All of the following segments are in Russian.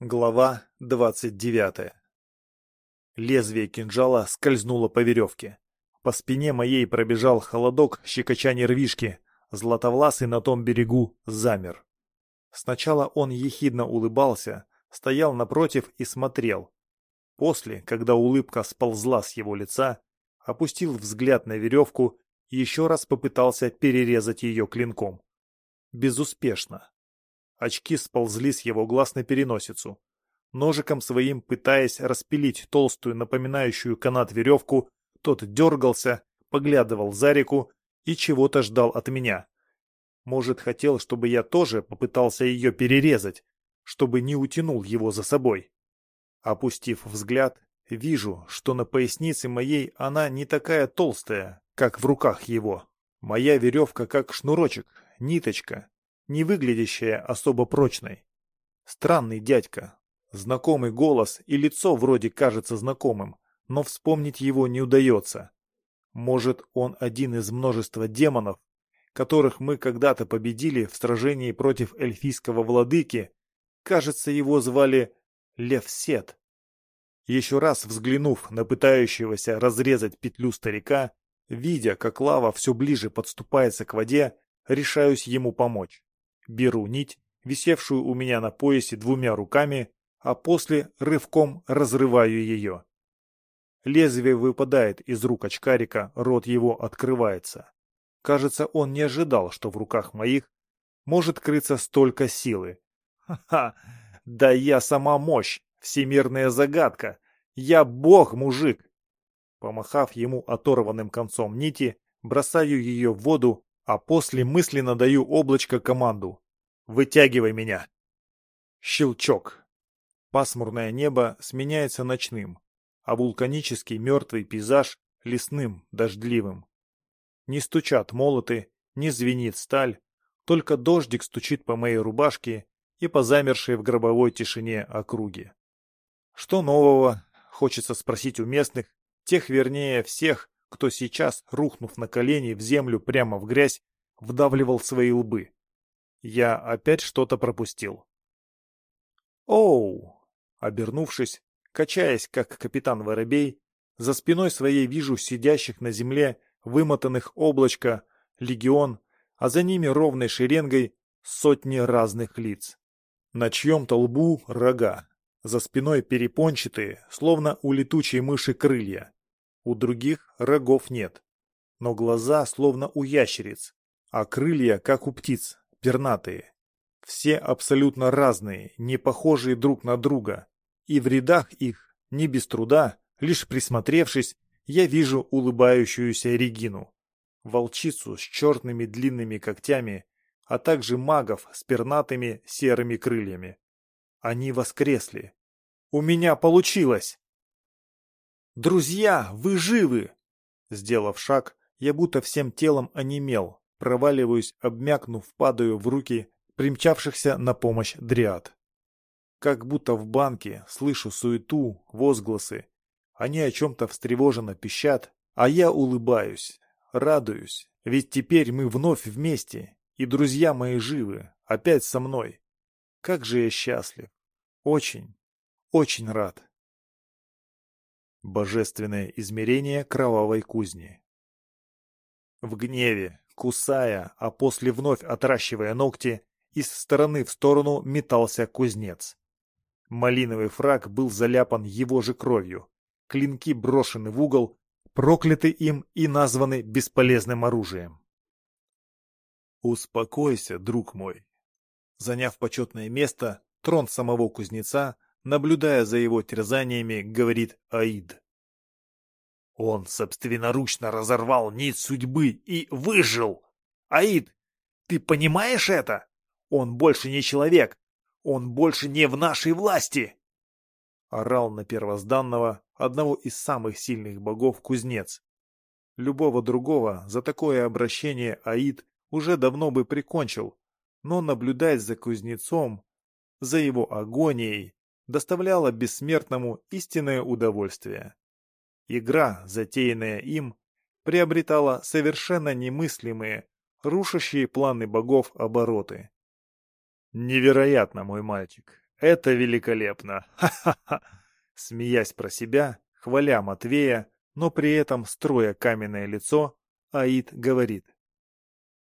Глава двадцать девятая Лезвие кинжала скользнуло по веревке. По спине моей пробежал холодок щекоча нервишки. Златовласый на том берегу замер. Сначала он ехидно улыбался, стоял напротив и смотрел. После, когда улыбка сползла с его лица, опустил взгляд на веревку и еще раз попытался перерезать ее клинком. Безуспешно. Очки сползли с его глаз на переносицу. Ножиком своим, пытаясь распилить толстую, напоминающую канат веревку, тот дергался, поглядывал за реку и чего-то ждал от меня. Может, хотел, чтобы я тоже попытался ее перерезать, чтобы не утянул его за собой. Опустив взгляд, вижу, что на пояснице моей она не такая толстая, как в руках его. Моя веревка как шнурочек, ниточка, не выглядящая особо прочной. Странный дядька. Знакомый голос и лицо вроде кажется знакомым, но вспомнить его не удается. Может, он один из множества демонов, которых мы когда-то победили в сражении против эльфийского владыки. Кажется, его звали Левсет. Еще раз взглянув на пытающегося разрезать петлю старика, видя, как лава все ближе подступается к воде, решаюсь ему помочь. Беру нить, висевшую у меня на поясе двумя руками, а после рывком разрываю ее. Лезвие выпадает из рук очкарика, рот его открывается. Кажется, он не ожидал, что в руках моих может крыться столько силы. Ха-ха! Да я сама мощь, всемирная загадка. Я бог, мужик! Помахав ему оторванным концом нити, бросаю ее в воду а после мысленно даю облачко команду. «Вытягивай меня!» Щелчок. Пасмурное небо сменяется ночным, а вулканический мертвый пейзаж — лесным, дождливым. Не стучат молоты, не звенит сталь, только дождик стучит по моей рубашке и по замершей в гробовой тишине округе. Что нового, хочется спросить у местных, тех вернее всех, кто сейчас, рухнув на колени в землю прямо в грязь, вдавливал свои лбы. Я опять что-то пропустил. «Оу!» Обернувшись, качаясь, как капитан Воробей, за спиной своей вижу сидящих на земле вымотанных облачко, легион, а за ними ровной шеренгой сотни разных лиц. На чьем-то лбу рога, за спиной перепончатые, словно у летучей мыши крылья. У других рогов нет, но глаза словно у ящериц, а крылья, как у птиц, пернатые. Все абсолютно разные, не похожие друг на друга, и в рядах их, не без труда, лишь присмотревшись, я вижу улыбающуюся Регину, волчицу с черными длинными когтями, а также магов с пернатыми серыми крыльями. Они воскресли. У меня получилось! «Друзья, вы живы!» Сделав шаг, я будто всем телом онемел, проваливаюсь, обмякнув, падаю в руки примчавшихся на помощь дриад. Как будто в банке слышу суету, возгласы. Они о чем-то встревоженно пищат, а я улыбаюсь, радуюсь, ведь теперь мы вновь вместе, и друзья мои живы, опять со мной. Как же я счастлив. Очень, очень рад. Божественное измерение кровавой кузни. В гневе, кусая, а после вновь отращивая ногти, из стороны в сторону метался кузнец. Малиновый фраг был заляпан его же кровью. Клинки брошены в угол, прокляты им и названы бесполезным оружием. «Успокойся, друг мой». Заняв почетное место, трон самого кузнеца наблюдая за его терзаниями, говорит Аид. Он собственноручно разорвал нить судьбы и выжил. Аид, ты понимаешь это? Он больше не человек. Он больше не в нашей власти. Орал на первозданного, одного из самых сильных богов, кузнец. Любого другого за такое обращение Аид уже давно бы прикончил, но наблюдать за кузнецом, за его агонией, доставляла бессмертному истинное удовольствие. Игра, затеянная им, приобретала совершенно немыслимые, рушащие планы богов обороты. Невероятно, мой мальчик, Это великолепно! Ха-ха-ха!» Смеясь про себя, хваля Матвея, но при этом строя каменное лицо, Аид говорит.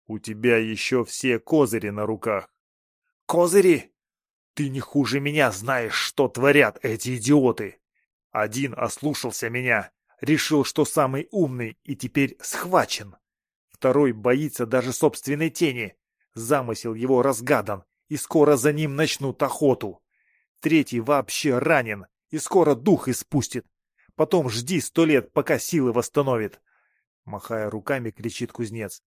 «У тебя еще все козыри на руках». «Козыри? Ты не хуже меня знаешь, что творят эти идиоты. Один ослушался меня, решил, что самый умный, и теперь схвачен. Второй боится даже собственной тени. Замысел его разгадан, и скоро за ним начнут охоту. Третий вообще ранен, и скоро дух испустит. Потом жди сто лет, пока силы восстановит. Махая руками, кричит кузнец.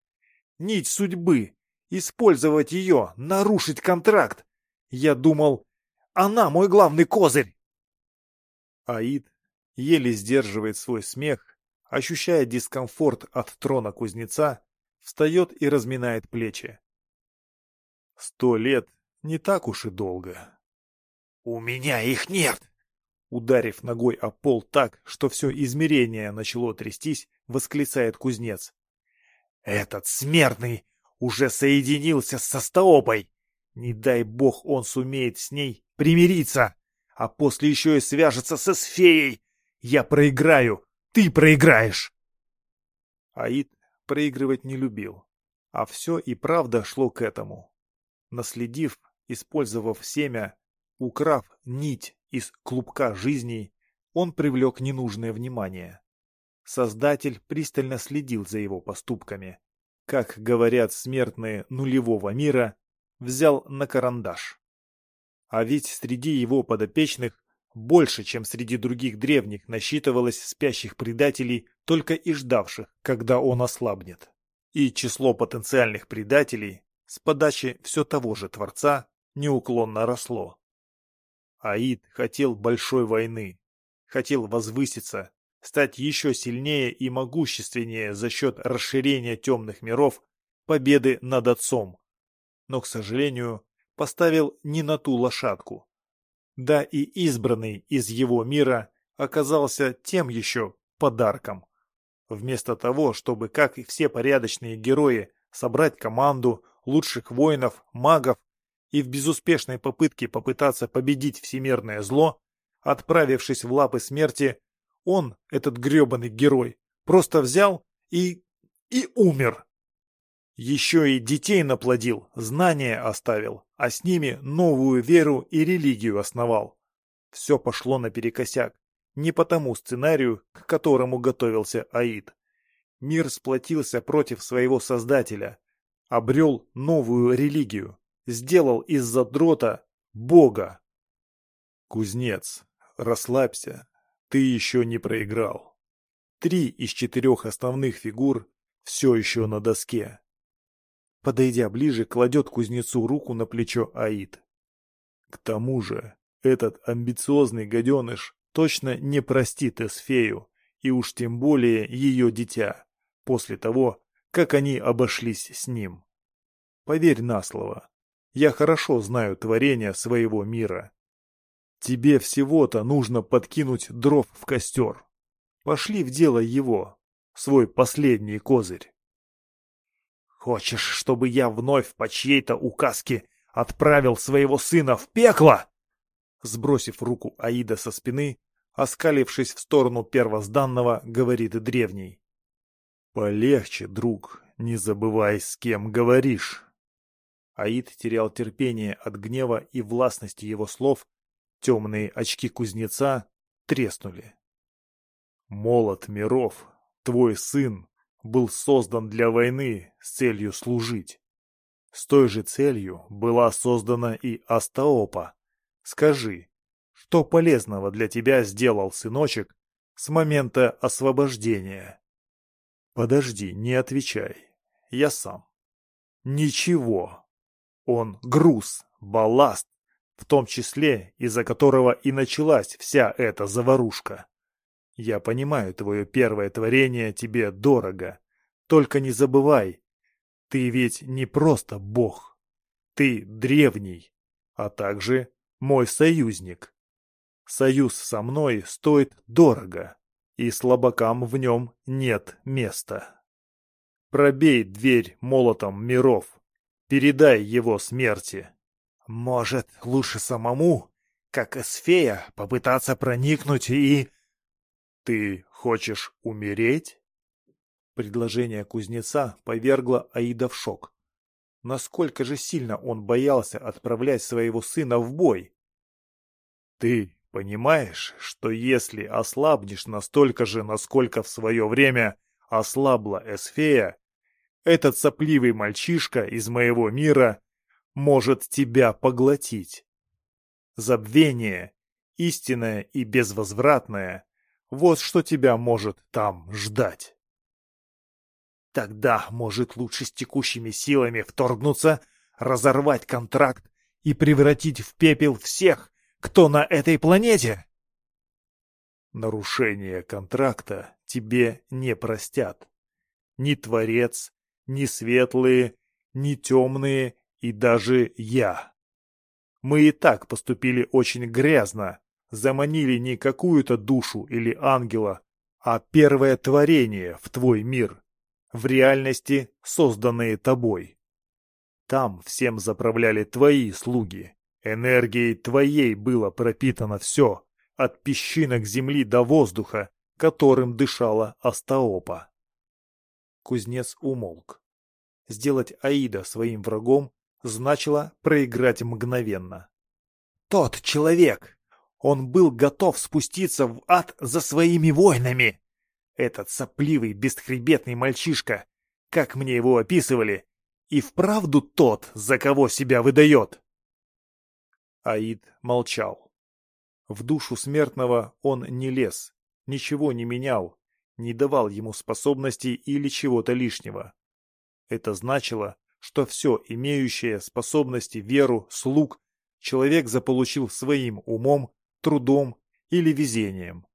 Нить судьбы. Использовать ее, нарушить контракт. Я думал, она мой главный козырь. Аид еле сдерживает свой смех, ощущая дискомфорт от трона кузнеца, встает и разминает плечи. Сто лет не так уж и долго. «У меня их нет!» Ударив ногой о пол так, что все измерение начало трястись, восклицает кузнец. «Этот смертный уже соединился с Состоопой! Не дай бог он сумеет с ней примириться, а после еще и свяжется со Сфеей! Я проиграю! Ты проиграешь!» Аид проигрывать не любил, а все и правда шло к этому. Наследив, использовав семя, украв нить из клубка жизней, он привлек ненужное внимание. Создатель пристально следил за его поступками. Как говорят смертные нулевого мира, взял на карандаш. А ведь среди его подопечных больше, чем среди других древних, насчитывалось спящих предателей, только и ждавших, когда он ослабнет. И число потенциальных предателей с подачи все того же Творца неуклонно росло. Аид хотел большой войны, хотел возвыситься, стать еще сильнее и могущественнее за счет расширения темных миров, победы над отцом. Но, к сожалению, поставил не на ту лошадку. Да и избранный из его мира оказался тем еще подарком. Вместо того, чтобы, как и все порядочные герои, собрать команду лучших воинов, магов и в безуспешной попытке попытаться победить всемирное зло, отправившись в лапы смерти, он, этот гребаный герой, просто взял и... и умер. Еще и детей наплодил, знания оставил, а с ними новую веру и религию основал. Все пошло наперекосяк, не по тому сценарию, к которому готовился Аид. Мир сплотился против своего создателя, обрел новую религию, сделал из задрота бога. Кузнец, расслабься, ты еще не проиграл. Три из четырех основных фигур все еще на доске. Подойдя ближе, кладет кузнецу руку на плечо Аид. К тому же, этот амбициозный гаденыш точно не простит Эсфею, и уж тем более ее дитя, после того, как они обошлись с ним. Поверь на слово, я хорошо знаю творение своего мира. Тебе всего-то нужно подкинуть дров в костер. Пошли в дело его, свой последний козырь. Хочешь, чтобы я вновь по чьей-то указке отправил своего сына в пекло? Сбросив руку Аида со спины, оскалившись в сторону первозданного, говорит древний. Полегче, друг, не забывай, с кем говоришь. Аид терял терпение от гнева и властности его слов, темные очки кузнеца треснули. «Молот миров, твой сын, был создан для войны с целью служить. С той же целью была создана и Астаопа. Скажи, что полезного для тебя сделал сыночек с момента освобождения?» «Подожди, не отвечай. Я сам». «Ничего». Он груз, балласт, в том числе, из-за которого и началась вся эта заварушка. Я понимаю, твое первое творение тебе дорого. Только не забывай, ты ведь не просто бог. Ты древний, а также мой союзник. Союз со мной стоит дорого, и слабакам в нем нет места. Пробей дверь молотом миров, Передай его смерти. Может, лучше самому, как эсфея, попытаться проникнуть и... Ты хочешь умереть? Предложение кузнеца повергло Аида в шок. Насколько же сильно он боялся отправлять своего сына в бой? Ты понимаешь, что если ослабнешь настолько же, насколько в свое время ослабла Эсфея, этот сопливый мальчишка из моего мира может тебя поглотить. Забвение, истинное и безвозвратное, вот что тебя может там ждать. Тогда, может, лучше с текущими силами вторгнуться, разорвать контракт и превратить в пепел всех, кто на этой планете? Нарушение контракта тебе не простят. Ни Творец, ни Светлые, ни Темные и даже я. Мы и так поступили очень грязно, заманили не какую-то душу или ангела, а первое творение в твой мир, в реальности созданные тобой. Там всем заправляли твои слуги. Энергией твоей было пропитано все, от песчинок земли до воздуха, которым дышала Астаопа. Кузнец умолк. Сделать Аида своим врагом значило проиграть мгновенно. Тот человек! Он был готов спуститься в ад за своими воинами! Этот сопливый, бесхребетный мальчишка, как мне его описывали, и вправду тот, за кого себя выдает. Аид молчал. В душу смертного он не лез, ничего не менял, не давал ему способностей или чего-то лишнего. Это значило, что все имеющее способности, веру, слуг, человек заполучил своим умом, трудом или везением.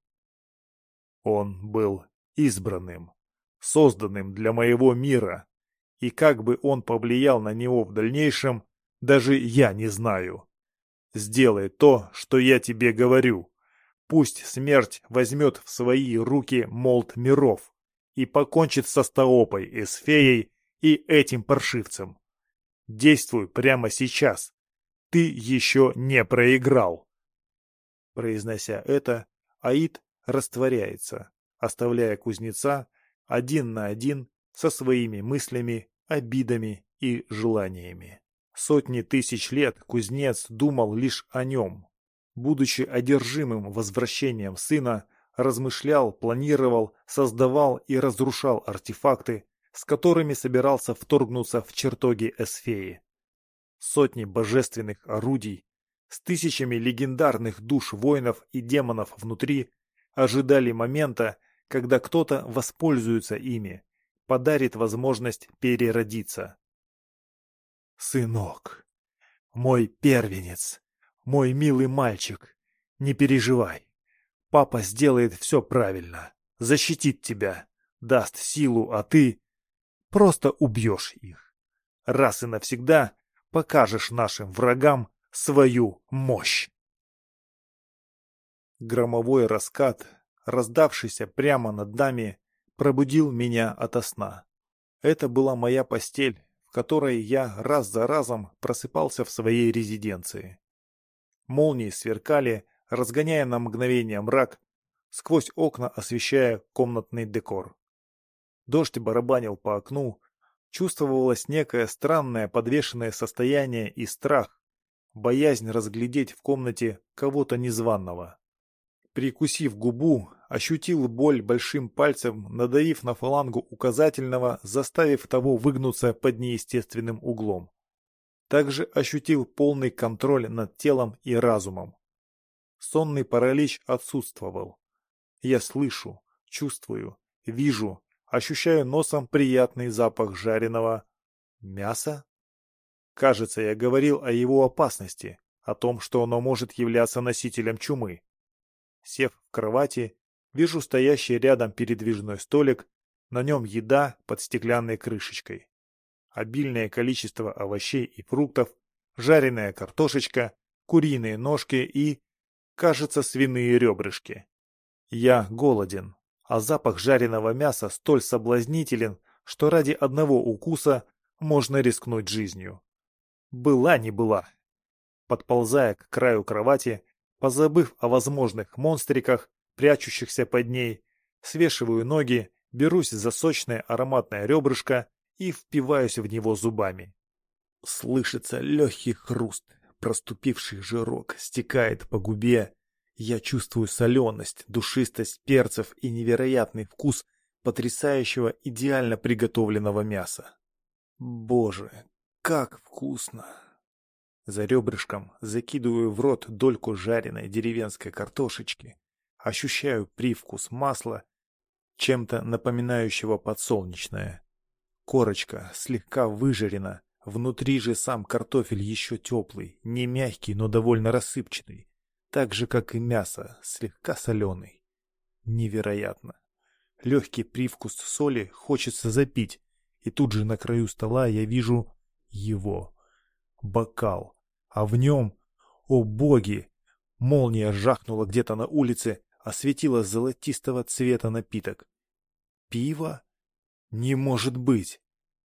Он был избранным, созданным для моего мира, и как бы он повлиял на него в дальнейшем, даже я не знаю. Сделай то, что я тебе говорю. Пусть смерть возьмет в свои руки молот миров и покончит со Стаопой, Эсфеей и этим паршивцем. Действуй прямо сейчас. Ты еще не проиграл. Произнося это, Аид растворяется, оставляя кузнеца один на один со своими мыслями, обидами и желаниями. Сотни тысяч лет кузнец думал лишь о нем. Будучи одержимым возвращением сына, размышлял, планировал, создавал и разрушал артефакты, с которыми собирался вторгнуться в чертоги Эсфеи. Сотни божественных орудий, с тысячами легендарных душ воинов и демонов внутри, ожидали момента, когда кто-то воспользуется ими, подарит возможность переродиться. «Сынок, мой первенец, мой милый мальчик, не переживай. Папа сделает все правильно, защитит тебя, даст силу, а ты просто убьешь их. Раз и навсегда покажешь нашим врагам свою мощь. Громовой раскат, раздавшийся прямо над нами, пробудил меня ото сна. Это была моя постель, в которой я раз за разом просыпался в своей резиденции. Молнии сверкали, разгоняя на мгновение мрак, сквозь окна освещая комнатный декор. Дождь барабанил по окну, чувствовалось некое странное подвешенное состояние и страх, боязнь разглядеть в комнате кого-то незваного. Прикусив губу, ощутил боль большим пальцем, надавив на фалангу указательного, заставив того выгнуться под неестественным углом. Также ощутил полный контроль над телом и разумом. Сонный паралич отсутствовал. Я слышу, чувствую, вижу, ощущаю носом приятный запах жареного мяса. Кажется, я говорил о его опасности, о том, что оно может являться носителем чумы. Сев в кровати, Вижу стоящий рядом передвижной столик, на нем еда под стеклянной крышечкой. Обильное количество овощей и фруктов, жареная картошечка, куриные ножки и, кажется, свиные ребрышки. Я голоден, а запах жареного мяса столь соблазнителен, что ради одного укуса можно рискнуть жизнью. Была не была. подползая к краю кровати, позабыв о возможных монстриках, прячущихся под ней, свешиваю ноги, берусь за сочное ароматное ребрышко и впиваюсь в него зубами. Слышится легкий хруст, проступивший жирок стекает по губе. Я чувствую соленость, душистость перцев и невероятный вкус потрясающего идеально приготовленного мяса. Боже, как вкусно! За ребрышком закидываю в рот дольку жареной деревенской картошечки. Ощущаю привкус масла, чем-то напоминающего подсолнечное. Корочка слегка выжарена, внутри же сам картофель еще теплый, не мягкий, но довольно рассыпчатый, так же, как и мясо, слегка соленый. Невероятно. Легкий привкус соли хочется запить, и тут же на краю стола я вижу его. Бокал а в нем, о боги, молния жахнула где-то на улице, осветила золотистого цвета напиток. Пиво? Не может быть!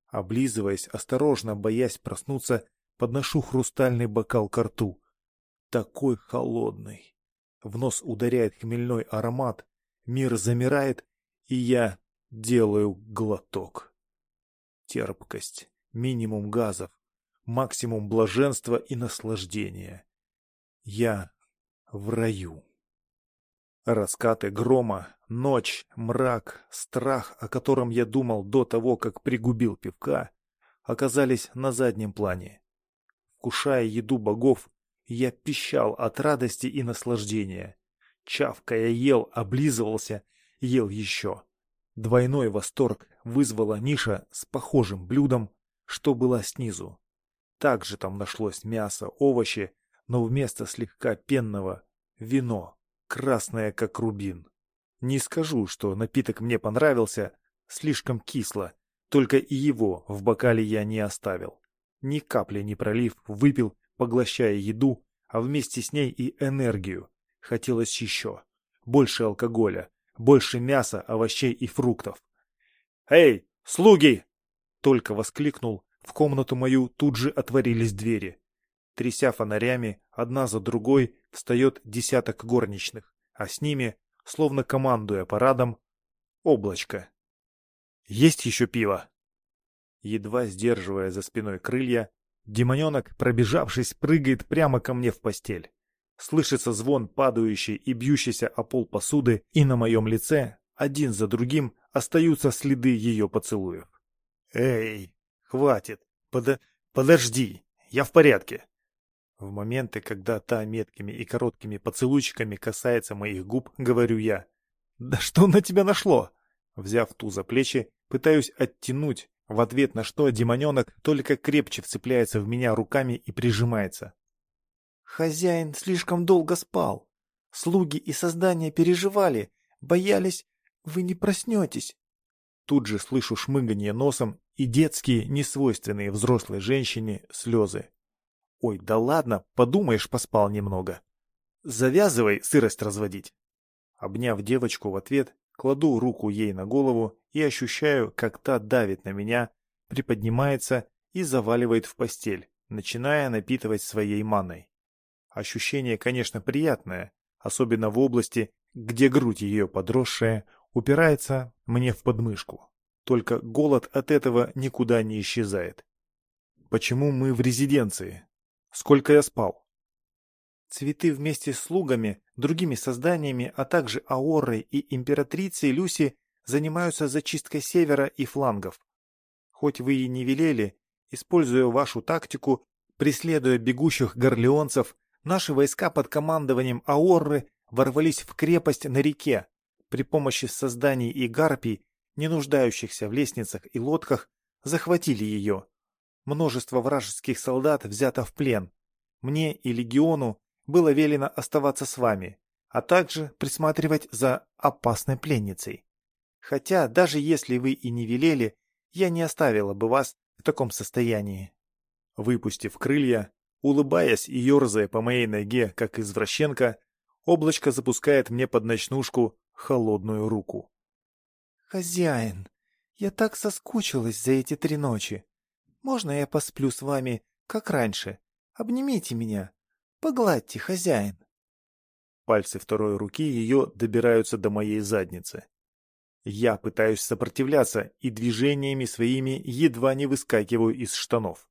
Облизываясь, осторожно, боясь проснуться, подношу хрустальный бокал к рту. Такой холодный. В нос ударяет хмельной аромат, мир замирает, и я делаю глоток. Терпкость, минимум газов, максимум блаженства и наслаждения. Я в раю. Раскаты грома, ночь, мрак, страх, о котором я думал до того, как пригубил пивка, оказались на заднем плане. Вкушая еду богов, я пищал от радости и наслаждения. Чавкая ел, облизывался, ел еще. Двойной восторг вызвала ниша с похожим блюдом, что была снизу. Также там нашлось мясо, овощи, но вместо слегка пенного — вино, красное как рубин. Не скажу, что напиток мне понравился, слишком кисло, только и его в бокале я не оставил. Ни капли не пролив, выпил, поглощая еду, а вместе с ней и энергию. Хотелось еще. Больше алкоголя, больше мяса, овощей и фруктов. «Эй, слуги!» Только воскликнул, в комнату мою тут же отворились двери. Тряся фонарями, одна за другой встает десяток горничных, а с ними, словно командуя парадом, облачко. «Есть еще пиво?» Едва сдерживая за спиной крылья, демоненок, пробежавшись, прыгает прямо ко мне в постель. Слышится звон падающей и бьющейся о пол посуды, и на моем лице, один за другим, остаются следы ее поцелуев. «Эй, Хватит. Под... Подожди. Я в порядке. В моменты, когда та меткими и короткими поцелуйчиками касается моих губ, говорю я. «Да что на тебя нашло?» Взяв ту за плечи, пытаюсь оттянуть, в ответ на что демоненок только крепче вцепляется в меня руками и прижимается. «Хозяин слишком долго спал. Слуги и создания переживали, боялись, вы не проснетесь». Тут же слышу шмыганье носом и детские, несвойственные взрослой женщине, слезы. Ой, да ладно, подумаешь, поспал немного. Завязывай сырость разводить. Обняв девочку в ответ, кладу руку ей на голову и ощущаю, как та давит на меня, приподнимается и заваливает в постель, начиная напитывать своей маной. Ощущение, конечно, приятное, особенно в области, где грудь ее подросшая упирается мне в подмышку. Только голод от этого никуда не исчезает. Почему мы в резиденции? Сколько я спал? Цветы вместе с слугами, другими созданиями, а также Аорой и императрицей Люси занимаются зачисткой севера и флангов. Хоть вы и не велели, используя вашу тактику, преследуя бегущих горлеонцев, наши войска под командованием Аорры ворвались в крепость на реке. При помощи созданий и гарпий не нуждающихся в лестницах и лодках, захватили ее. Множество вражеских солдат взято в плен. Мне и легиону было велено оставаться с вами, а также присматривать за опасной пленницей. Хотя, даже если вы и не велели, я не оставила бы вас в таком состоянии. Выпустив крылья, улыбаясь и ерзая по моей ноге, как извращенка, облачко запускает мне под ночнушку холодную руку. «Хозяин, я так соскучилась за эти три ночи. Можно я посплю с вами, как раньше? Обнимите меня. Погладьте, хозяин. Пальцы второй руки ее добираются до моей задницы. Я пытаюсь сопротивляться и движениями своими едва не выскакиваю из штанов.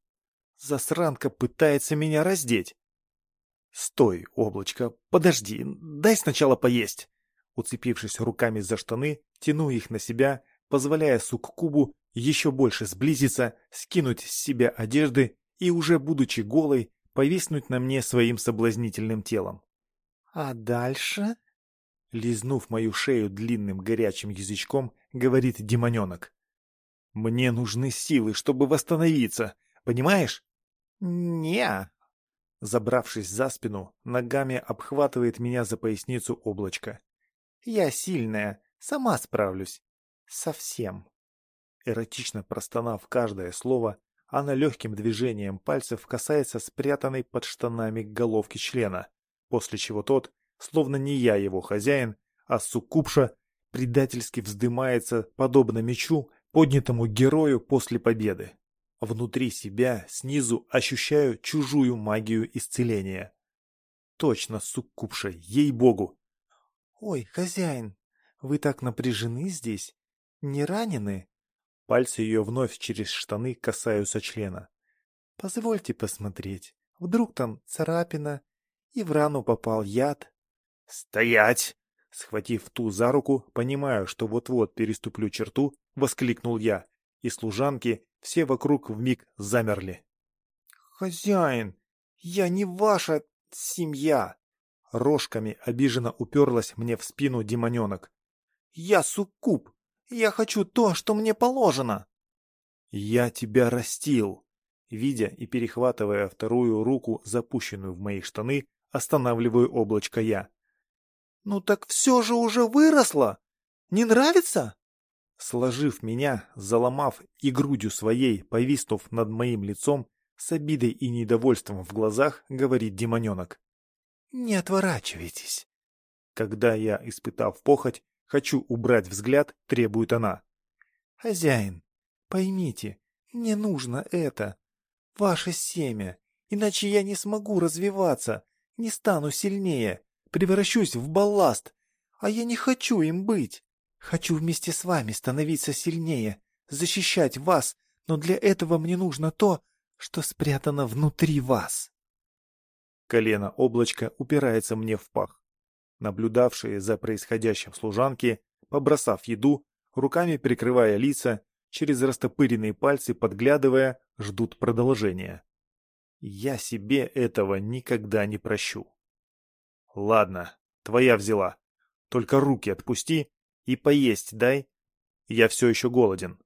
Засранка пытается меня раздеть. «Стой, облачко, подожди, дай сначала поесть!» Уцепившись руками за штаны, тяну их на себя, позволяя суккубу еще больше сблизиться, скинуть с себя одежды и, уже будучи голой, повиснуть на мне своим соблазнительным телом. «А дальше?» Лизнув мою шею длинным горячим язычком, говорит демоненок. «Мне нужны силы, чтобы восстановиться, понимаешь?» «Не». Забравшись за спину, ногами обхватывает меня за поясницу облачко. «Я сильная, сама справлюсь. Совсем». Эротично простонав каждое слово, она легким движением пальцев касается спрятанной под штанами головки члена, после чего тот, словно не я его хозяин, а суккубша, предательски вздымается, подобно мечу, поднятому герою после победы. Внутри себя, снизу, ощущаю чужую магию исцеления. Точно, суккубша, ей-богу! «Ой, хозяин, вы так напряжены здесь? Не ранены?» Пальцы ее вновь через штаны касаются члена. «Позвольте посмотреть. Вдруг там царапина, и в рану попал яд?» «Стоять!» Схватив ту за руку, понимая, что вот-вот переступлю черту, воскликнул я, и служанки все вокруг вмиг замерли. «Хозяин, я не ваша семья!» Рожками обиженно уперлась мне в спину демоненок. «Я суккуб! Я хочу то, что мне положено!» «Я тебя растил!» Видя и перехватывая вторую руку, запущенную в мои штаны, останавливаю облачко я. «Ну так все же уже выросло! Не нравится?» Сложив меня, заломав и грудью своей, повиснув над моим лицом, с обидой и недовольством в глазах, говорит демоненок. «Не отворачивайтесь!» Когда я, испытав похоть, хочу убрать взгляд, требует она. «Хозяин, поймите, мне нужно это, ваше семя, иначе я не смогу развиваться, не стану сильнее, превращусь в балласт, а я не хочу им быть. Хочу вместе с вами становиться сильнее, защищать вас, но для этого мне нужно то, что спрятано внутри вас. Колено облачка упирается мне в пах. Наблюдавшие за происходящим служанки, побросав еду, руками прикрывая лица, через растопыренные пальцы подглядывая, ждут продолжения. Я себе этого никогда не прощу. Ладно, твоя взяла. Только руки отпусти и поесть дай. Я все еще голоден.